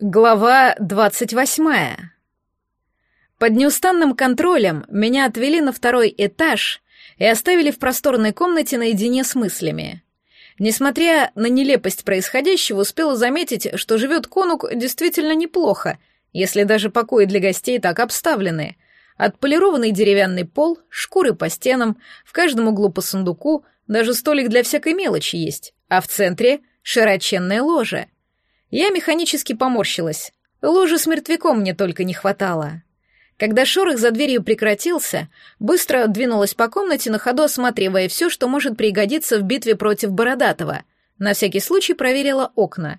Глава двадцать восьмая. Под неустанным контролем меня отвели на второй этаж и оставили в просторной комнате наедине с мыслями. Несмотря на нелепость происходящего, успела заметить, что живет конук действительно неплохо, если даже покои для гостей так обставлены. Отполированный деревянный пол, шкуры по стенам, в каждом углу по сундуку, даже столик для всякой мелочи есть, а в центре — широченное ложе — я механически поморщилась. Ложи с мертвяком мне только не хватало. Когда шорох за дверью прекратился, быстро двинулась по комнате, на ходу осматривая все, что может пригодиться в битве против Бородатого. На всякий случай проверила окна.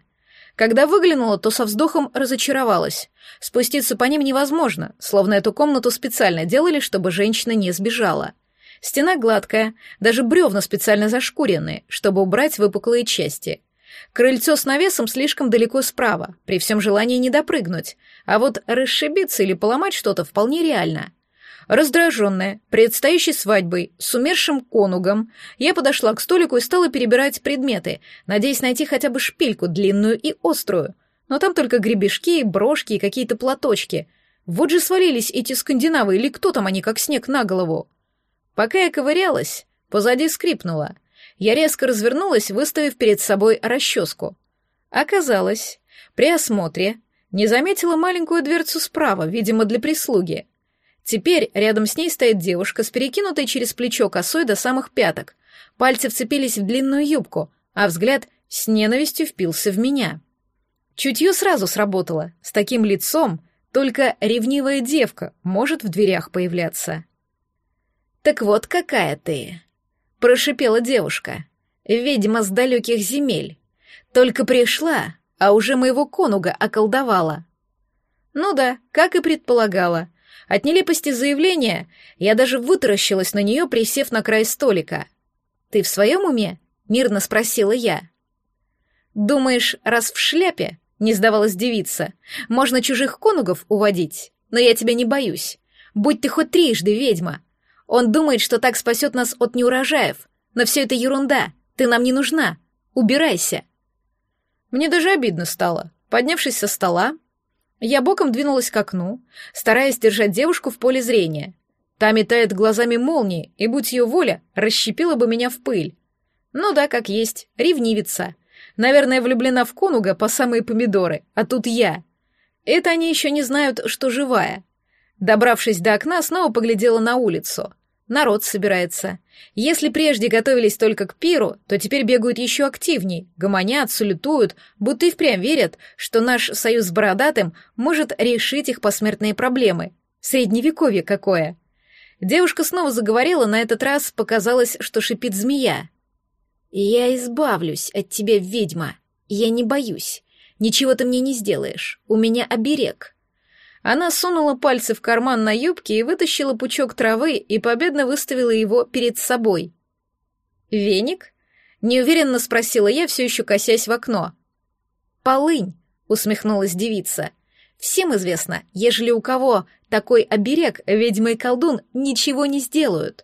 Когда выглянула, то со вздохом разочаровалась. Спуститься по ним невозможно, словно эту комнату специально делали, чтобы женщина не сбежала. Стена гладкая, даже бревна специально зашкуренные, чтобы убрать выпуклые части. Крыльцо с навесом слишком далеко справа, при всем желании не допрыгнуть, а вот расшибиться или поломать что-то вполне реально. Раздраженная, предстоящей свадьбой, с умершим конугом, я подошла к столику и стала перебирать предметы, надеясь найти хотя бы шпильку длинную и острую. Но там только гребешки, брошки и какие-то платочки. Вот же свалились эти скандинавы, или кто там они, как снег на голову. Пока я ковырялась, позади скрипнула — я резко развернулась, выставив перед собой расческу. Оказалось, при осмотре не заметила маленькую дверцу справа, видимо, для прислуги. Теперь рядом с ней стоит девушка с перекинутой через плечо косой до самых пяток. Пальцы вцепились в длинную юбку, а взгляд с ненавистью впился в меня. Чутье сразу сработало. С таким лицом только ревнивая девка может в дверях появляться. «Так вот какая ты!» — прошипела девушка. «Ведьма с далеких земель. Только пришла, а уже моего конуга околдовала». Ну да, как и предполагала. От нелепости заявления я даже вытаращилась на нее, присев на край столика. «Ты в своем уме?» — мирно спросила я. «Думаешь, раз в шляпе?» — не сдавалась девица. «Можно чужих конугов уводить, но я тебя не боюсь. Будь ты хоть трижды ведьма, он думает, что так спасет нас от неурожаев. Но все это ерунда. Ты нам не нужна. Убирайся. Мне даже обидно стало. Поднявшись со стола, я боком двинулась к окну, стараясь держать девушку в поле зрения. Та метает глазами молнии, и, будь ее воля, расщепила бы меня в пыль. Ну да, как есть, ревнивица. Наверное, влюблена в конуга по самые помидоры, а тут я. Это они еще не знают, что живая. Добравшись до окна, снова поглядела на улицу. Народ собирается. Если прежде готовились только к пиру, то теперь бегают еще активней, гомонят, салютуют, будто и впрямь верят, что наш союз с Бородатым может решить их посмертные проблемы. Средневековье какое. Девушка снова заговорила, на этот раз показалось, что шипит змея. «Я избавлюсь от тебя, ведьма. Я не боюсь. Ничего ты мне не сделаешь. У меня оберег». Она сунула пальцы в карман на юбке и вытащила пучок травы и победно выставила его перед собой. «Веник?» — неуверенно спросила я, все еще косясь в окно. «Полынь», — усмехнулась девица. «Всем известно, ежели у кого такой оберег, ведьма и колдун ничего не сделают».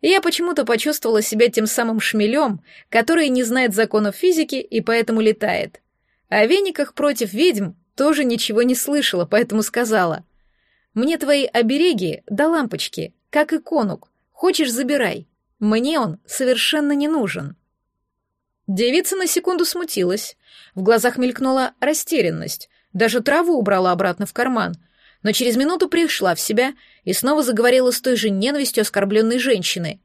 Я почему-то почувствовала себя тем самым шмелем, который не знает законов физики и поэтому летает. О вениках против ведьм тоже ничего не слышала, поэтому сказала. «Мне твои обереги да лампочки, как и конук. Хочешь, забирай. Мне он совершенно не нужен». Девица на секунду смутилась. В глазах мелькнула растерянность. Даже траву убрала обратно в карман. Но через минуту пришла в себя и снова заговорила с той же ненавистью оскорбленной женщины.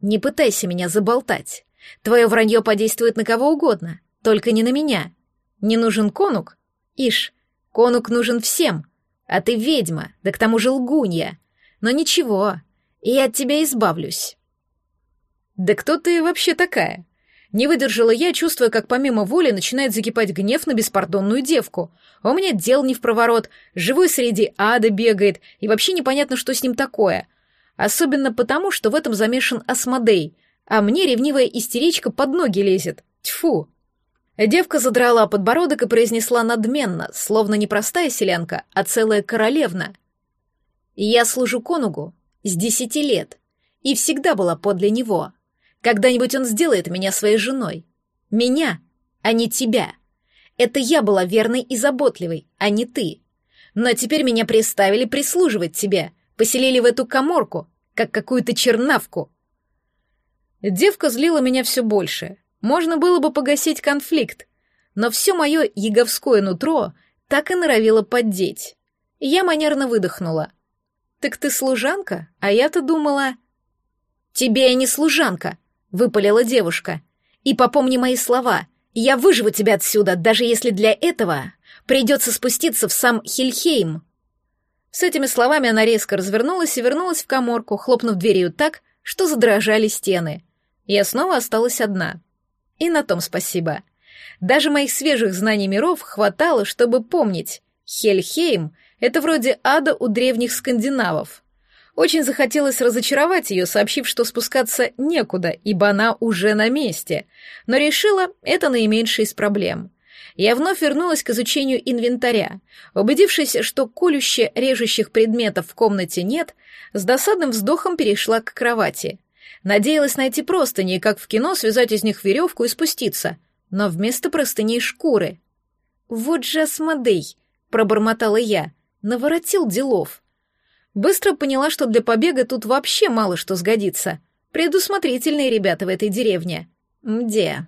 «Не пытайся меня заболтать. Твое вранье подействует на кого угодно, только не на меня. Не нужен конук, Ишь, конук нужен всем, а ты ведьма, да к тому же лгунья. Но ничего, я от тебя избавлюсь. Да кто ты вообще такая? Не выдержала я, чувствуя, как помимо воли начинает закипать гнев на беспардонную девку. А у меня дел не в проворот, живой среди ада бегает, и вообще непонятно, что с ним такое. Особенно потому, что в этом замешан Асмодей, а мне ревнивая истеричка под ноги лезет. Тьфу! Девка задрала подбородок и произнесла надменно, словно не простая селянка, а целая королевна. «Я служу конугу с десяти лет и всегда была подле него. Когда-нибудь он сделает меня своей женой. Меня, а не тебя. Это я была верной и заботливой, а не ты. Но теперь меня приставили прислуживать тебе, поселили в эту коморку, как какую-то чернавку. Девка злила меня все больше. Можно было бы погасить конфликт, но все мое яговское нутро так и норовило поддеть. Я манерно выдохнула. «Так ты служанка? А я-то думала...» «Тебе я не служанка», — выпалила девушка. «И попомни мои слова. Я выживу тебя отсюда, даже если для этого придется спуститься в сам Хильхейм». С этими словами она резко развернулась и вернулась в коморку, хлопнув дверью так, что задрожали стены. Я снова осталась одна. И на том спасибо. Даже моих свежих знаний миров хватало, чтобы помнить. Хельхейм — это вроде ада у древних скандинавов. Очень захотелось разочаровать ее, сообщив, что спускаться некуда, ибо она уже на месте, но решила, это наименьшая из проблем. Я вновь вернулась к изучению инвентаря. Убедившись, что колюще-режущих предметов в комнате нет, с досадным вздохом перешла к кровати. Надеялась найти простыни, как в кино, связать из них веревку и спуститься, но вместо простыней шкуры. «Вот же Асмодей!» — пробормотала я. Наворотил делов. Быстро поняла, что для побега тут вообще мало что сгодится. Предусмотрительные ребята в этой деревне. Где?